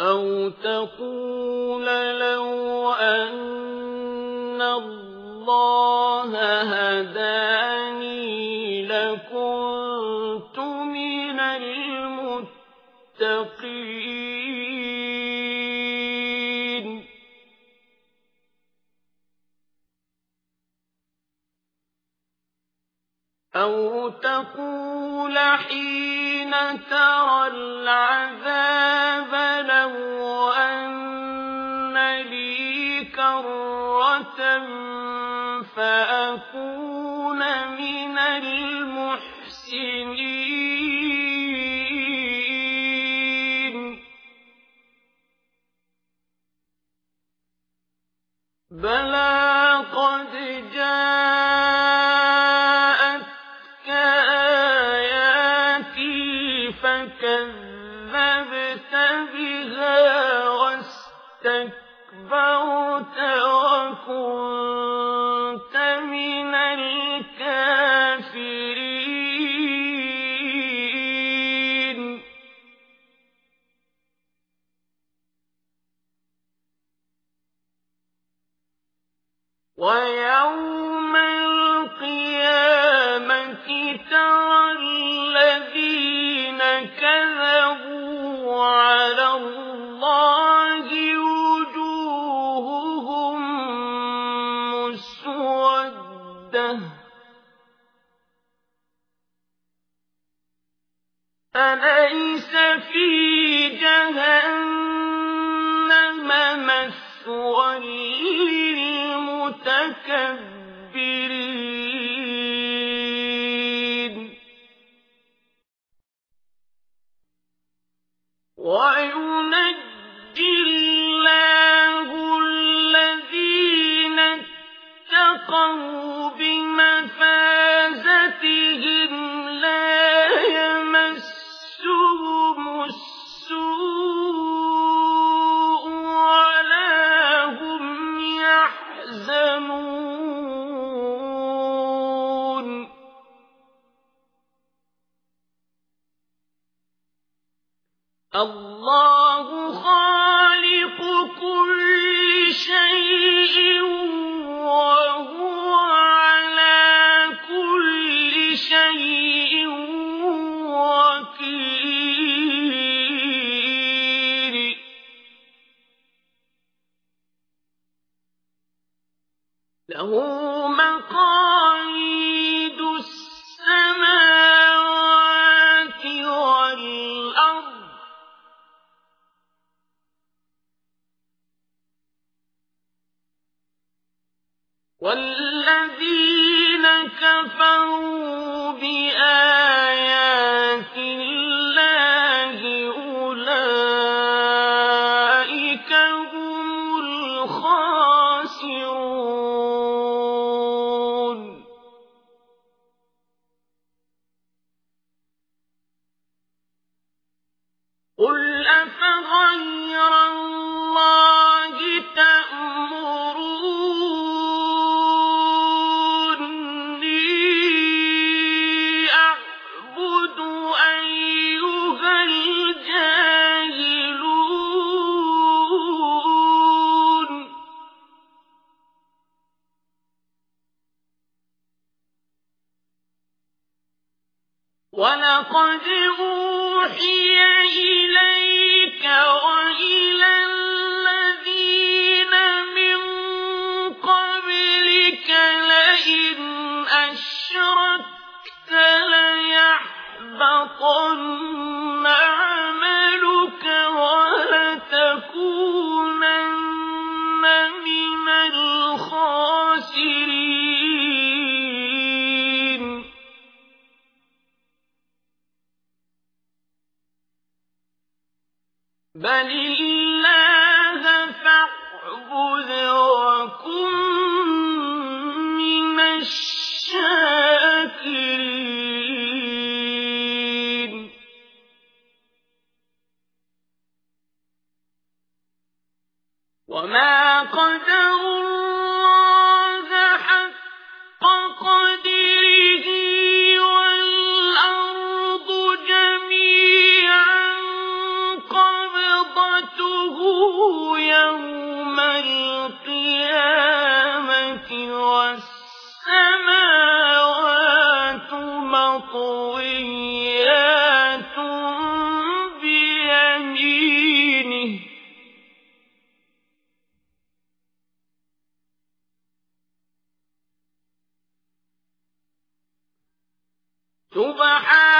أو تقول لو أن الله هداني لكنت من المتقين أو تقول حين ترى العذاب كرة فأكون من المحسنين. بلى وكنت من الكافرين. ويوم القيامة ترى الذين كذبوا أليس في جهنم مثوى للمتكبرين؟ وينجي لا يمسهم السوء ولا هم يحزنون. الله خالق كل شيء له مقاليد السماوات والأرض. والذين كفروا بآيات ولقد أوحي إليك وإلى بل الله فاعبد وكن من الشاكرين وما قدر الله مطويات بيمينه. سبحانه